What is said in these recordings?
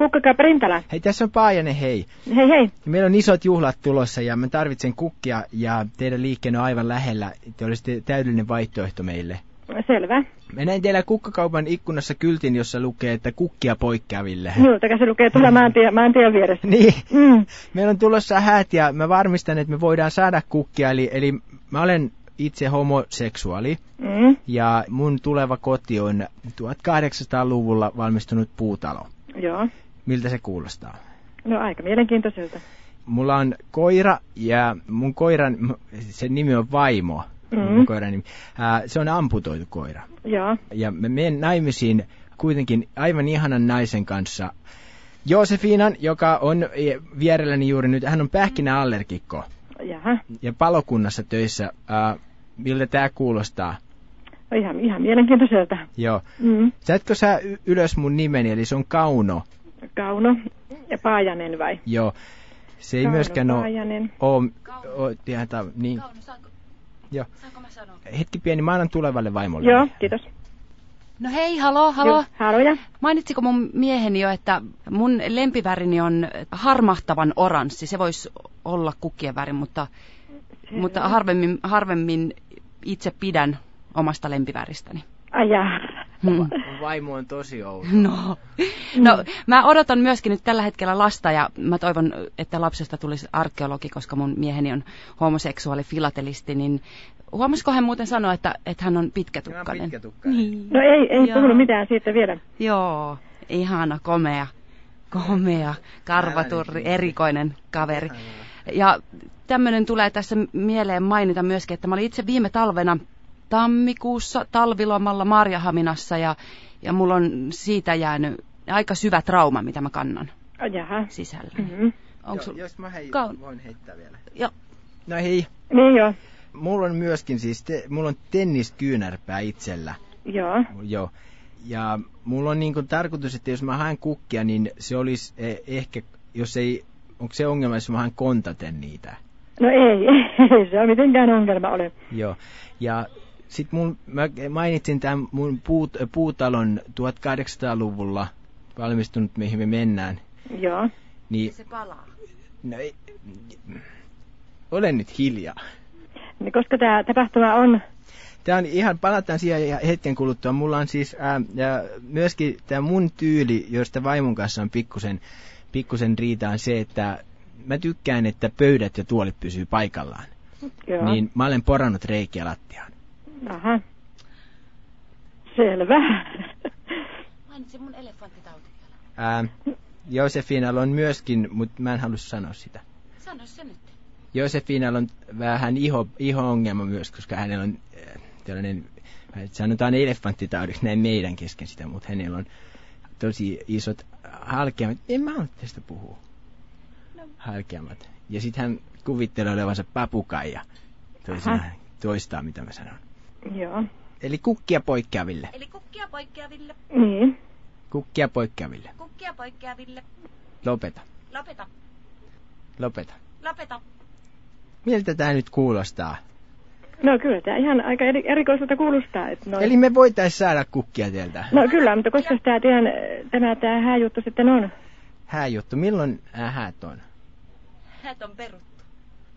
Kukkakauppa Rintala. Hei, tässä on Paajanen, hei. Hei hei. Meillä on isot juhlat tulossa ja mä tarvitsen kukkia ja teidän liikkeen on aivan lähellä. Te olisitte täydellinen vaihtoehto meille. Selvä. Mä näin teillä kukkakaupan ikkunassa kyltin, jossa lukee, että kukkia poikkeaville. Minulta se lukee tuolla maantien, maantien vieressä. Niin. Mm. Meillä on tulossa häät ja mä varmistan, että me voidaan saada kukkia. Eli, eli mä olen itse homoseksuaali Mm. ja mun tuleva koti on 1800-luvulla valmistunut puutalo. Joo. Miltä se kuulostaa? No aika mielenkiintoiselta. Mulla on koira ja mun koiran, sen nimi on Vaimo. Mm. Mun koiran nimi. Ää, se on amputoitu koira. Joo. Ja mä menen naimisiin kuitenkin aivan ihanan naisen kanssa. Joosefinan, joka on vierelläni juuri nyt, hän on pähkinäallergikko Jaha. ja palokunnassa töissä. Ää, miltä tämä kuulostaa? No ihan, ihan mielenkiintoiselta. Joo. Mm. Säetkö sä ylös mun nimeni, eli se on Kauno. Kauno ja Paajanen vai? Joo. Se ei Kauno myöskään ole, Paajanen. ole, ole ihan ta- niin. Kauno, saanko, Joo. saanko mä sanoa? Hetki pieni, mä annan tulevalle vaimolle. Joo, kiitos. No hei, halo, halo. Joo, Haloja. Mainitsiko mun mieheni jo, että mun lempivärini on harmahtavan oranssi. Se voisi olla kukkien väri, mutta, mutta harvemmin, harvemmin itse pidän omasta lempiväristäni. Ai jaa. Hmm. Vaimo on tosi outo. No. no, mä odotan myöskin nyt tällä hetkellä lasta ja mä toivon, että lapsesta tulisi arkeologi, koska mun mieheni on homoseksuaali filatelisti, niin huomasiko hän muuten sanoa, että, että hän on pitkätukkainen? pitkätukkainen. Niin. No ei, ei puhunut mitään siitä vielä. Joo, ihana, komea, komea, karvaturri, erikoinen kaveri. Ja tämmöinen tulee tässä mieleen mainita myöskin, että mä olin itse viime talvena tammikuussa talvilomalla Marjahaminassa ja, ja mulla on siitä jäänyt aika syvä trauma, mitä mä kannan jaha. sisällä. Mm-hmm. Onko Jo, sul... jos mä hei, Kaun- voin heittää vielä. Joo. No hei, Niin joo. mulla on myöskin siis, te, mulla on tenniskyynärpää itsellä. Joo. Joo. Ja mulla on niin kuin tarkoitus, että jos mä haen kukkia, niin se olisi eh, ehkä, jos ei, onko se ongelma, jos mä haen kontaten niitä? No ei, ei se ole mitenkään ongelma ole. Joo. Ja sit mun, mä mainitsin tämän mun puut, puutalon 1800-luvulla valmistunut, mihin me mennään. Joo. Niin, Se palaa. no ei, olen nyt hiljaa. Niin koska tämä tapahtuma on, Tämä on ihan, palataan siihen ihan hetken kuluttua. Mulla on siis ää, ja myöskin tämä mun tyyli, josta vaimon kanssa on pikkusen, pikkusen riita, on se, että mä tykkään, että pöydät ja tuolit pysyy paikallaan. joo. Niin mä olen porannut reikiä lattiaan. Aha. Selvä. Mainitsin mun elefanttitauti vielä. Ää, Josefinalla on myöskin, mutta mä en halua sanoa sitä. Sano se nyt. Josefinalla on vähän iho, iho-ongelma myös, koska hänellä on äh, tällainen, sanotaan elefanttitaudiksi näin meidän kesken sitä, mutta hänellä on tosi isot halkeamat. En mä halua tästä puhua. No. Halkeamat. Ja sitten hän kuvittelee olevansa papukaija. Toistaa, mitä mä sanon. Joo. Eli kukkia poikkeaville. Eli kukkia poikkeaville, Niin. Kukkia poikkeaville. kukkia poikkeaville. Lopeta. Lopeta, Lopeta. lopeta. Miltä tämä nyt kuulostaa? No kyllä tämä ihan aika eri, erikoiselta kuulostaa. Että noin- Eli me voitais saada kukkia teiltä. No kyllä, mutta koska tämä teidän, tämä, tämä hääjuttu sitten on? Hääjuttu. Milloin äh, häät on? Häät on peruttu.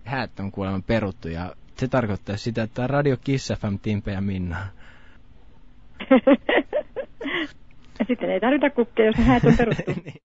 Häät on kuulemma peruttu ja se tarkoittaa sitä, että Radio Kiss FM, Timpe ja Minna. sitten ei tarvita kukkia, jos häät on peruttu. Niin.